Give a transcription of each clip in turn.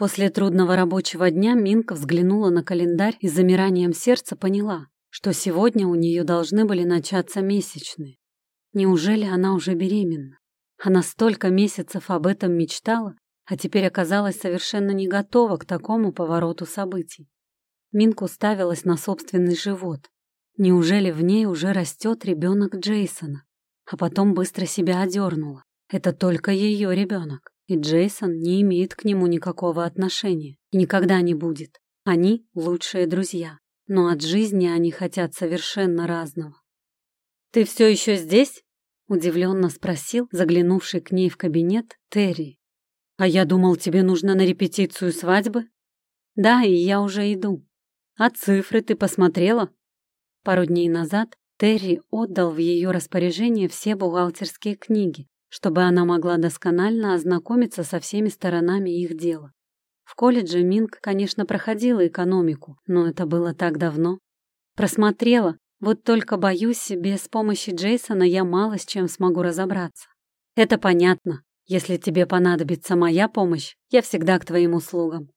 После трудного рабочего дня Минка взглянула на календарь и с замиранием сердца поняла, что сегодня у нее должны были начаться месячные. Неужели она уже беременна? Она столько месяцев об этом мечтала, а теперь оказалась совершенно не готова к такому повороту событий. Минка уставилась на собственный живот. Неужели в ней уже растет ребенок Джейсона? А потом быстро себя одернула. Это только ее ребенок, и Джейсон не имеет к нему никакого отношения и никогда не будет. Они лучшие друзья, но от жизни они хотят совершенно разного. «Ты все еще здесь?» — удивленно спросил заглянувший к ней в кабинет Терри. «А я думал, тебе нужно на репетицию свадьбы?» «Да, и я уже иду. А цифры ты посмотрела?» Пару дней назад Терри отдал в ее распоряжение все бухгалтерские книги, чтобы она могла досконально ознакомиться со всеми сторонами их дела. В колледже Минг, конечно, проходила экономику, но это было так давно. Просмотрела, вот только боюсь, без помощи Джейсона я мало с чем смогу разобраться. Это понятно. Если тебе понадобится моя помощь, я всегда к твоим услугам.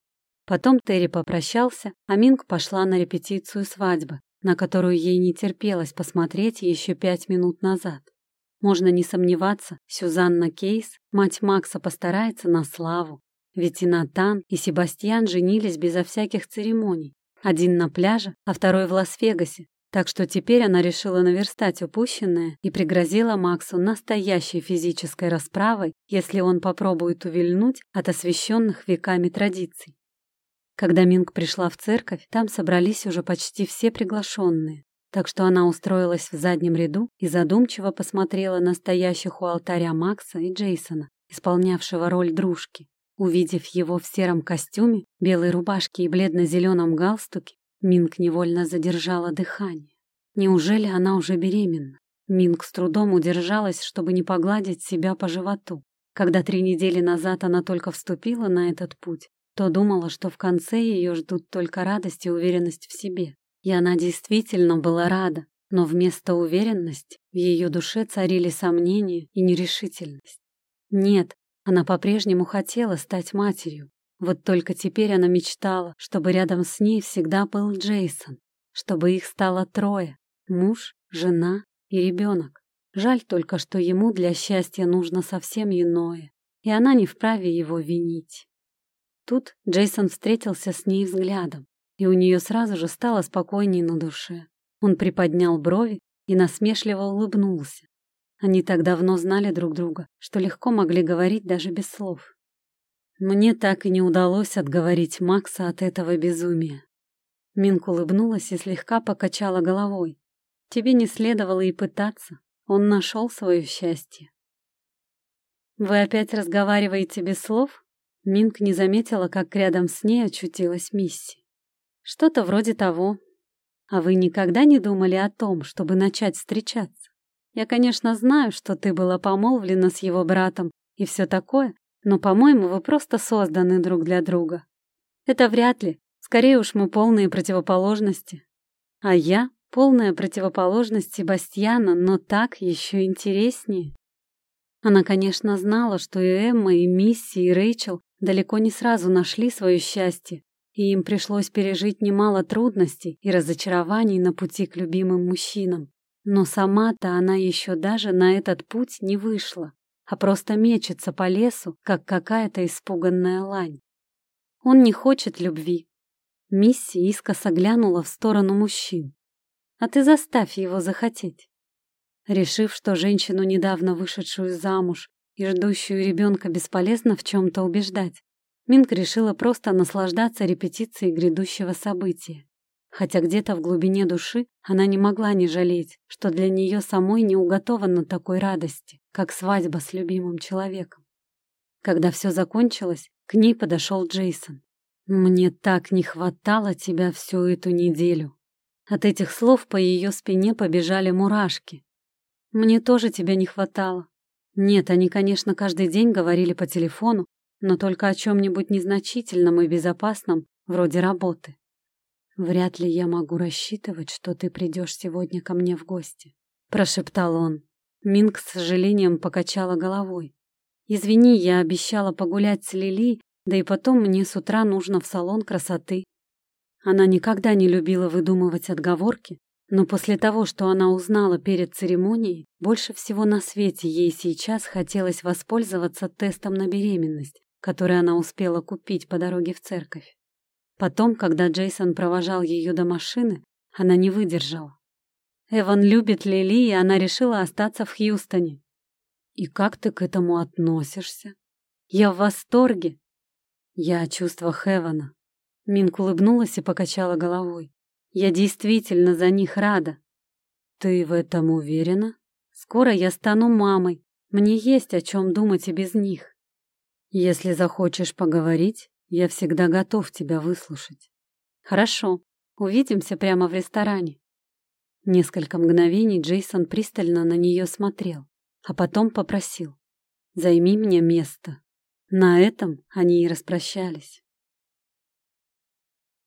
Потом Терри попрощался, а Минг пошла на репетицию свадьбы, на которую ей не терпелось посмотреть еще пять минут назад. Можно не сомневаться, Сюзанна Кейс, мать Макса, постарается на славу. Ведь и Натан, и Себастьян женились безо всяких церемоний. Один на пляже, а второй в Лас-Вегасе. Так что теперь она решила наверстать упущенное и пригрозила Максу настоящей физической расправой, если он попробует увильнуть от освященных веками традиций. Когда Минг пришла в церковь, там собрались уже почти все приглашенные, так что она устроилась в заднем ряду и задумчиво посмотрела на стоящих у алтаря Макса и Джейсона, исполнявшего роль дружки. Увидев его в сером костюме, белой рубашке и бледно-зеленом галстуке, Минг невольно задержала дыхание. Неужели она уже беременна? Минг с трудом удержалась, чтобы не погладить себя по животу. Когда три недели назад она только вступила на этот путь, то думала, что в конце ее ждут только радость и уверенность в себе. И она действительно была рада, но вместо уверенности в ее душе царили сомнения и нерешительность. Нет, она по-прежнему хотела стать матерью. Вот только теперь она мечтала, чтобы рядом с ней всегда был Джейсон, чтобы их стало трое — муж, жена и ребенок. Жаль только, что ему для счастья нужно совсем иное, и она не вправе его винить. Тут Джейсон встретился с ней взглядом, и у нее сразу же стало спокойней на душе. Он приподнял брови и насмешливо улыбнулся. Они так давно знали друг друга, что легко могли говорить даже без слов. Мне так и не удалось отговорить Макса от этого безумия. Минк улыбнулась и слегка покачала головой. Тебе не следовало и пытаться. Он нашел свое счастье. Вы опять разговариваете без слов? Минк не заметила, как рядом с ней очутилась Мисси. Что-то вроде того. А вы никогда не думали о том, чтобы начать встречаться? Я, конечно, знаю, что ты была помолвлена с его братом и все такое, но, по-моему, вы просто созданы друг для друга. Это вряд ли. Скорее уж мы полные противоположности. А я — полная противоположность Себастьяна, но так еще интереснее. Она, конечно, знала, что и Эмма, и Мисси, и Рэйчел далеко не сразу нашли свое счастье, и им пришлось пережить немало трудностей и разочарований на пути к любимым мужчинам. Но сама-то она еще даже на этот путь не вышла, а просто мечется по лесу, как какая-то испуганная лань. Он не хочет любви. Мисси искоса глянула в сторону мужчин. А ты заставь его захотеть. Решив, что женщину, недавно вышедшую замуж, и ждущую ребенка бесполезно в чем-то убеждать. Минк решила просто наслаждаться репетицией грядущего события. Хотя где-то в глубине души она не могла не жалеть, что для нее самой не уготовано такой радости, как свадьба с любимым человеком. Когда все закончилось, к ней подошел Джейсон. «Мне так не хватало тебя всю эту неделю». От этих слов по ее спине побежали мурашки. «Мне тоже тебя не хватало», нет, они, конечно, каждый день говорили по телефону, но только о чем-нибудь незначительном и безопасном, вроде работы. «Вряд ли я могу рассчитывать, что ты придешь сегодня ко мне в гости», — прошептал он. Минг с сожалением покачала головой. «Извини, я обещала погулять с Лили, Да и потом мне с утра нужно в салон красоты. Она никогда не любила выдумывать отговорки, но после того, что она узнала перед церемонией, больше всего на свете ей сейчас хотелось воспользоваться тестом на беременность, который она успела купить по дороге в церковь. Потом, когда Джейсон провожал ее до машины, она не выдержала. Эван любит Лили, и она решила остаться в Хьюстоне. И как ты к этому относишься? Я в восторге. Я о чувствах Эвана. Минк улыбнулась и покачала головой. Я действительно за них рада. Ты в этом уверена? Скоро я стану мамой. Мне есть о чем думать и без них. Если захочешь поговорить, я всегда готов тебя выслушать. Хорошо. Увидимся прямо в ресторане. Несколько мгновений Джейсон пристально на нее смотрел, а потом попросил. «Займи мне место». На этом они и распрощались.